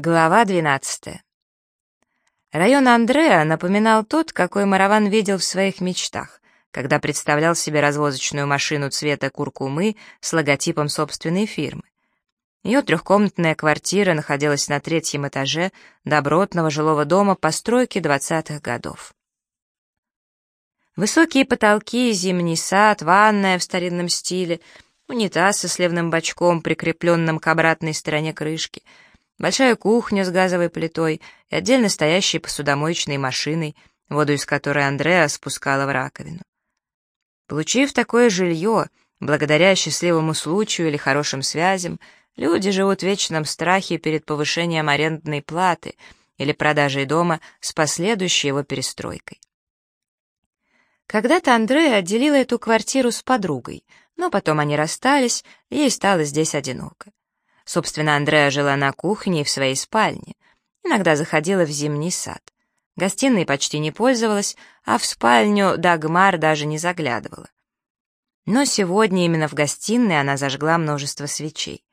Глава 12. Район Андреа напоминал тот, какой Мараван видел в своих мечтах, когда представлял себе развозочную машину цвета куркумы с логотипом собственной фирмы. Ее трехкомнатная квартира находилась на третьем этаже добротного жилого дома постройки 20-х годов. Высокие потолки, зимний сад, ванная в старинном стиле, унитаз со сливным бачком, прикрепленным к обратной стороне крышки — большая кухня с газовой плитой и отдельно стоящей посудомоечной машиной, воду из которой Андреа спускала в раковину. Получив такое жилье, благодаря счастливому случаю или хорошим связям, люди живут в вечном страхе перед повышением арендной платы или продажей дома с последующей его перестройкой. Когда-то Андреа отделила эту квартиру с подругой, но потом они расстались, и ей стало здесь одиноко. Собственно, Андреа жила на кухне и в своей спальне. Иногда заходила в зимний сад. Гостиной почти не пользовалась, а в спальню Дагмар даже не заглядывала. Но сегодня именно в гостиной она зажгла множество свечей.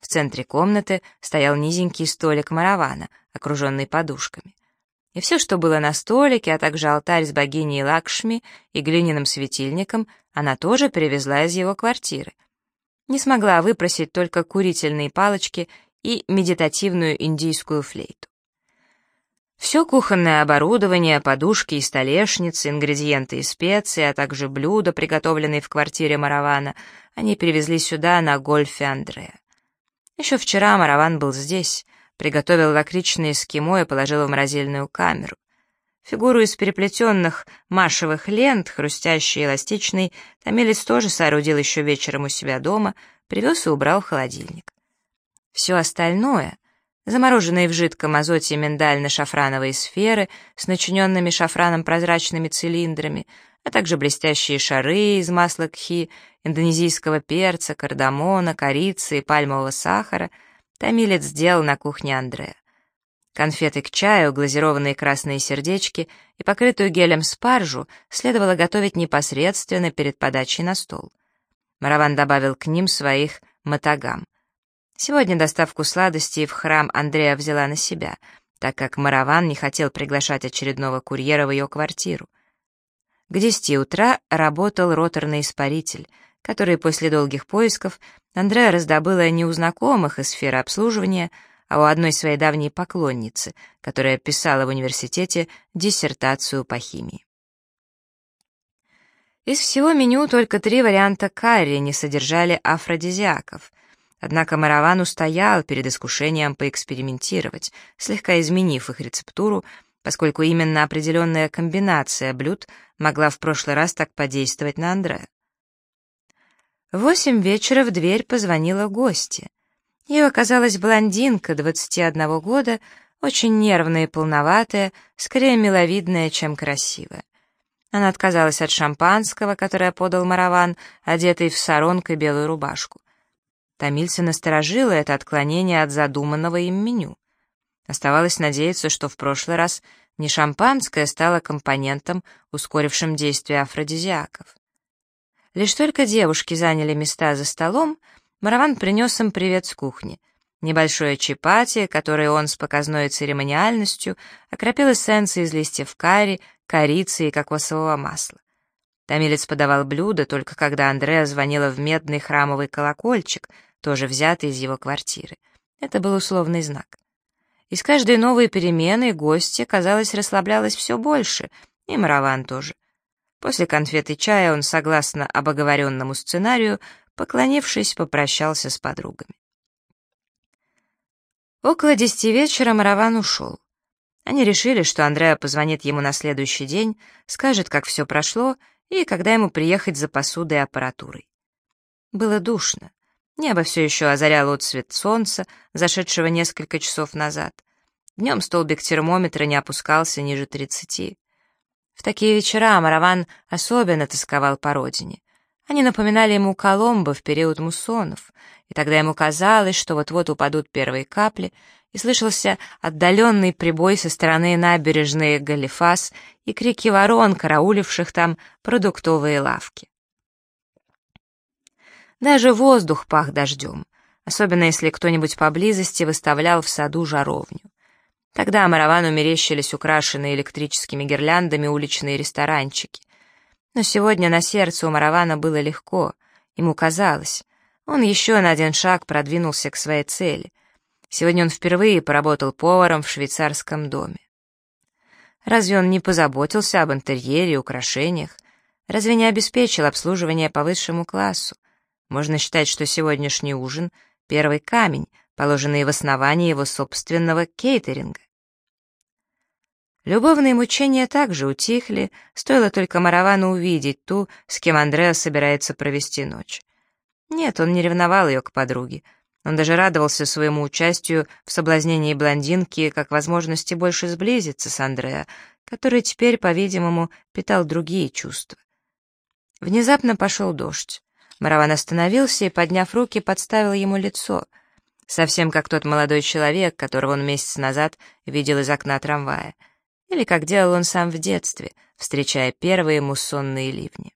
В центре комнаты стоял низенький столик маравана, окруженный подушками. И все, что было на столике, а также алтарь с богиней Лакшми и глиняным светильником, она тоже привезла из его квартиры — не смогла выпросить только курительные палочки и медитативную индийскую флейту. Все кухонное оборудование, подушки и столешницы, ингредиенты и специи, а также блюда, приготовленные в квартире Маравана, они привезли сюда на гольфе Андрея. Еще вчера Мараван был здесь, приготовил лакричные эскимо и положил в морозильную камеру. Фигуру из переплетенных машевых лент, хрустящей и эластичной, Томилец тоже соорудил еще вечером у себя дома, привез и убрал в холодильник. Все остальное — замороженные в жидком азоте миндально-шафрановые сферы с начиненными шафраном прозрачными цилиндрами, а также блестящие шары из масла кхи, индонезийского перца, кардамона, корицы и пальмового сахара — Томилец сделал на кухне Андрея. Конфеты к чаю, глазированные красные сердечки и покрытую гелем спаржу следовало готовить непосредственно перед подачей на стол. Мараван добавил к ним своих матагам. Сегодня доставку сладостей в храм Андрея взяла на себя, так как Мараван не хотел приглашать очередного курьера в ее квартиру. К десяти утра работал роторный испаритель, который после долгих поисков Андрея раздобыла не у знакомых из сферы обслуживания, а у одной своей давней поклонницы, которая писала в университете диссертацию по химии. Из всего меню только три варианта карри не содержали афродизиаков, однако Мараван устоял перед искушением поэкспериментировать, слегка изменив их рецептуру, поскольку именно определенная комбинация блюд могла в прошлый раз так подействовать на Андрея. В восемь вечера в дверь позвонила гостья. Ею оказалась блондинка 21 года, очень нервная и полноватая, скорее миловидная, чем красивая. Она отказалась от шампанского, которое подал Мараван, одетый в саронг и белую рубашку. Томильца насторожило это отклонение от задуманного им меню. Оставалось надеяться, что в прошлый раз не шампанское стало компонентом, ускорившим действие афродизиаков. Лишь только девушки заняли места за столом, Мараван принес им привет с кухни. Небольшое чапати, которое он с показной церемониальностью окропил эссенцией из листьев карри, корицы и кокосового масла. Томилец подавал блюдо только когда Андреа звонила в медный храмовый колокольчик, тоже взятый из его квартиры. Это был условный знак. Из каждой новой перемены гостья, казалось, расслаблялась все больше, и Мараван тоже. После конфеты чая он, согласно обоговоренному сценарию, Поклонившись, попрощался с подругами. Около десяти вечера Мараван ушел. Они решили, что Андреа позвонит ему на следующий день, скажет, как все прошло, и когда ему приехать за посудой и аппаратурой. Было душно. Небо все еще озаряло отцвет солнца, зашедшего несколько часов назад. Днем столбик термометра не опускался ниже тридцати. В такие вечера Мараван особенно тосковал по родине. Они напоминали ему Коломбо в период муссонов, и тогда ему казалось, что вот-вот упадут первые капли, и слышался отдаленный прибой со стороны набережной Галифас и крики ворон, карауливших там продуктовые лавки. Даже воздух пах дождем. особенно если кто-нибудь поблизости выставлял в саду жаровню. Тогда Маравану мерещились украшенные электрическими гирляндами уличные ресторанчики. Но сегодня на сердце у Маравана было легко, ему казалось. Он еще на один шаг продвинулся к своей цели. Сегодня он впервые поработал поваром в швейцарском доме. Разве он не позаботился об интерьере и украшениях? Разве не обеспечил обслуживание по высшему классу? Можно считать, что сегодняшний ужин — первый камень, положенный в основании его собственного кейтеринга. Любовные мучения также утихли, стоило только Маравану увидеть ту, с кем Андреа собирается провести ночь. Нет, он не ревновал ее к подруге. Он даже радовался своему участию в соблазнении блондинки как возможности больше сблизиться с Андреа, который теперь, по-видимому, питал другие чувства. Внезапно пошел дождь. Мараван остановился и, подняв руки, подставил ему лицо, совсем как тот молодой человек, которого он месяц назад видел из окна трамвая, или как делал он сам в детстве, встречая первые муссонные ливни.